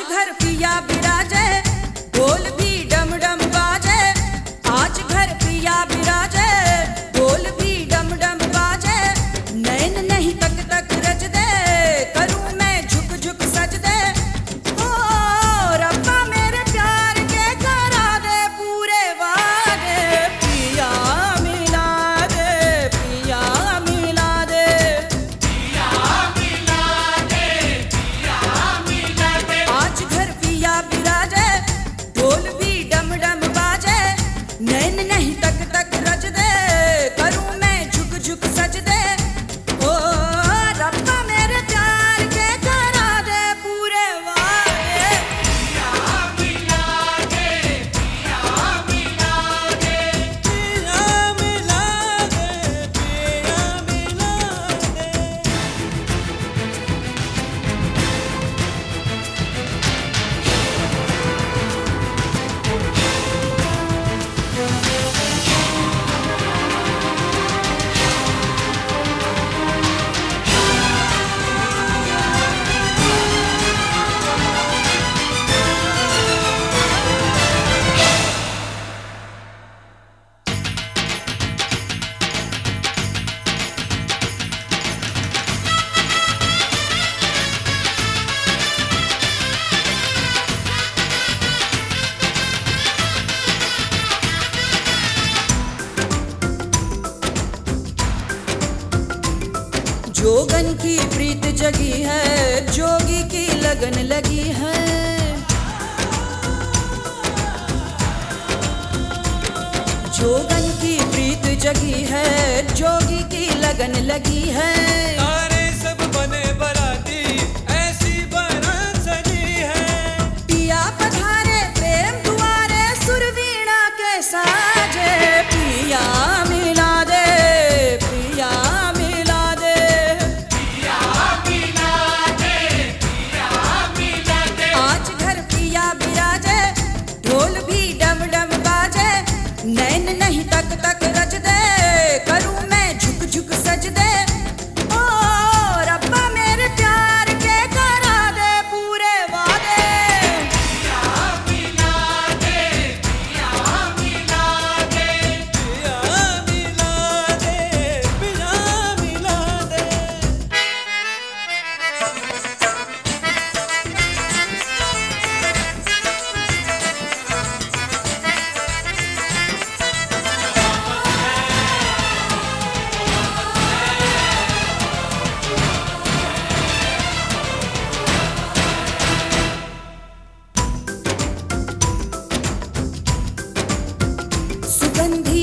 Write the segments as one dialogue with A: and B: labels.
A: घर
B: पिया बिना
A: जोगन की प्रीत जगी है जोगी की लगन लगी है। जोगन की प्रीत जगी है जोगी की लगन लगी है।
B: तारे सब बने बराती ऐसी बारात सजी है।
A: पिया पधारे प्रेम दुआरे सुरवीणा के साजे। पिया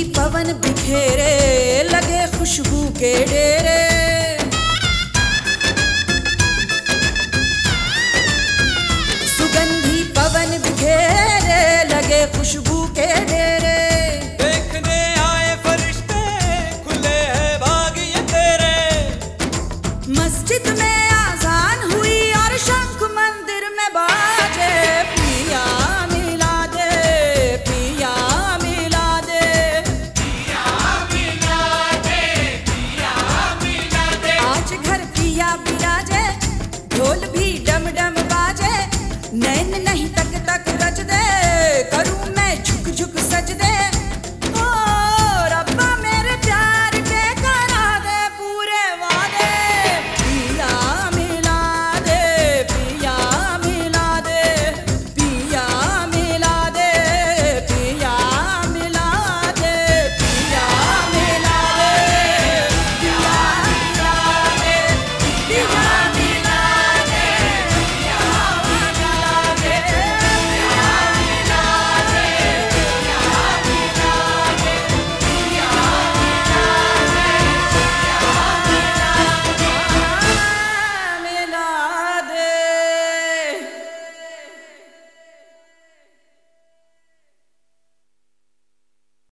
A: पवन बिखेरे लगे खुशबू के डेरे।